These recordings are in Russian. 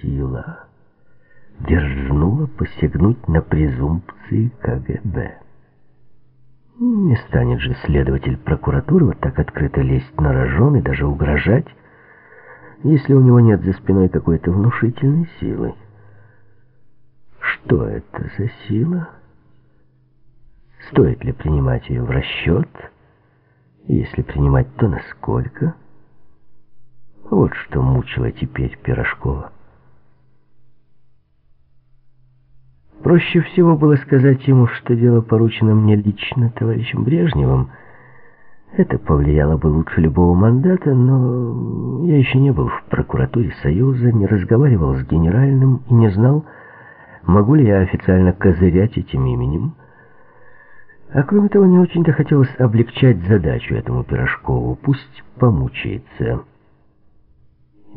сила дерзнула посягнуть на презумпции КГБ. Не станет же следователь прокуратуры вот так открыто лезть на рожон и даже угрожать, если у него нет за спиной какой-то внушительной силы. Что это за сила? Стоит ли принимать ее в расчет? Если принимать, то насколько? Вот что мучило теперь Пирожкова. Проще всего было сказать ему, что дело поручено мне лично товарищем Брежневым. Это повлияло бы лучше любого мандата, но я еще не был в прокуратуре Союза, не разговаривал с генеральным и не знал, могу ли я официально козырять этим именем. А кроме того, не очень-то хотелось облегчать задачу этому Пирожкову, пусть помучается.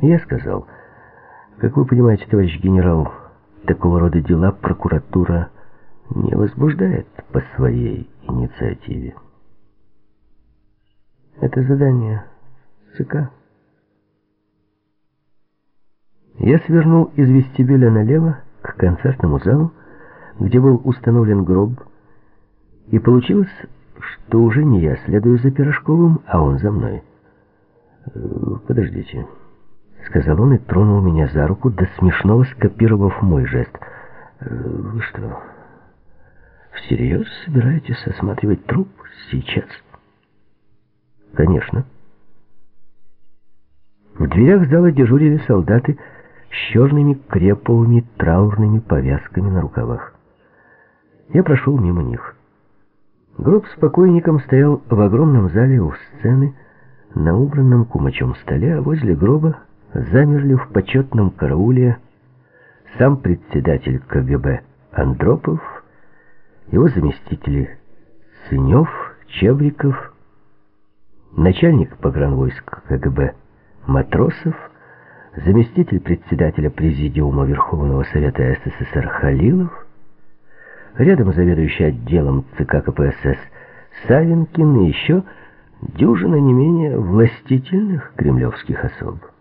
Я сказал, как вы понимаете, товарищ генерал, Такого рода дела прокуратура не возбуждает по своей инициативе. Это задание ЦК. Я свернул из вестибюля налево к концертному залу, где был установлен гроб, и получилось, что уже не я следую за Пирожковым, а он за мной. «Э, «Подождите». — сказал он и тронул меня за руку, до смешного скопировав мой жест. «Э, «Вы что, всерьез собираетесь осматривать труп сейчас?» «Конечно». В дверях зала дежурили солдаты с черными креповыми траурными повязками на рукавах. Я прошел мимо них. Гроб с покойником стоял в огромном зале у сцены, на убранном кумачом столе, а возле гроба замерли в почетном карауле сам председатель КГБ Андропов, его заместители Сынев, Чебриков, начальник погранвойск КГБ Матросов, заместитель председателя Президиума Верховного Совета СССР Халилов, рядом заведующий отделом ЦК КПСС Савинкин и еще дюжина не менее властительных кремлевских особ.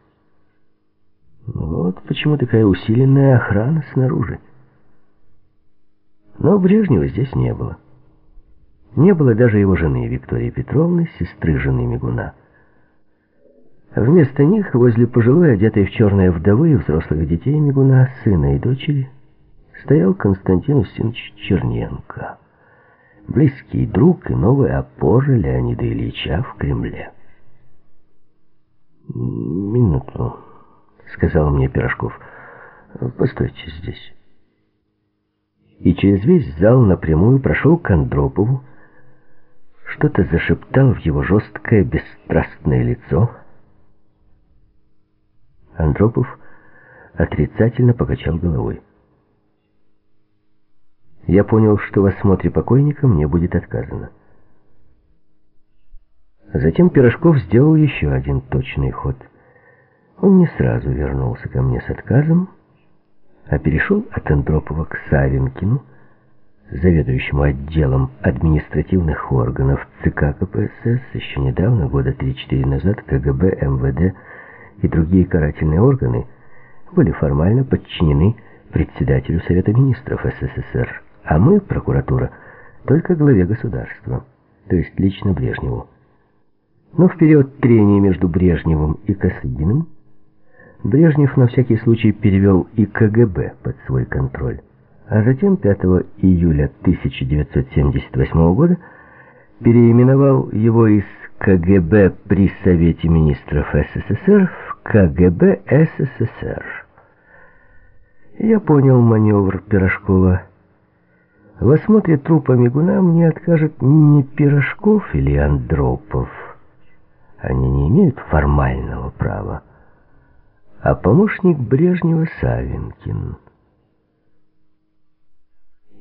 Вот почему такая усиленная охрана снаружи. Но Брежнева здесь не было. Не было даже его жены Виктории Петровны, сестры жены Мигуна. Вместо них, возле пожилой, одетой в черное вдовы и взрослых детей Мигуна, сына и дочери, стоял Константин Устинович Черненко, близкий друг и новая опора Леонида Ильича в Кремле. «Минуту», — сказал мне Пирожков. «Постойте здесь». И через весь зал напрямую прошел к Андропову, что-то зашептал в его жесткое, бесстрастное лицо. Андропов отрицательно покачал головой. Я понял, что в осмотре покойника мне будет отказано. Затем Пирожков сделал еще один точный ход — он не сразу вернулся ко мне с отказом, а перешел от Андропова к Савинкину, заведующему отделом административных органов ЦК КПСС, еще недавно, года 3-4 назад, КГБ, МВД и другие карательные органы были формально подчинены председателю Совета Министров СССР, а мы, прокуратура, только главе государства, то есть лично Брежневу. Но в период трения между Брежневым и Косыгиным Брежнев на всякий случай перевел и КГБ под свой контроль. А затем 5 июля 1978 года переименовал его из КГБ при Совете Министров СССР в КГБ СССР. Я понял маневр Пирожкова. В осмотре трупа Мигуна мне откажет не Пирожков или Андропов. Они не имеют формального права а помощник Брежнева Савинкин.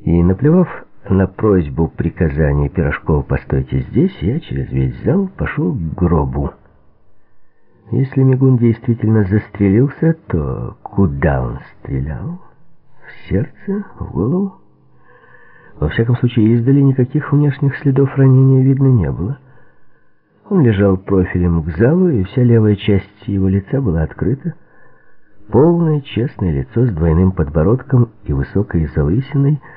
И, наплевав на просьбу приказания Пирожкова «постойте здесь», я через весь зал пошел к гробу. Если Мигун действительно застрелился, то куда он стрелял? В сердце? В голову? Во всяком случае, издали никаких внешних следов ранения видно не было. Он лежал профилем к залу, и вся левая часть его лица была открыта. Полное честное лицо с двойным подбородком и высокой залысиной –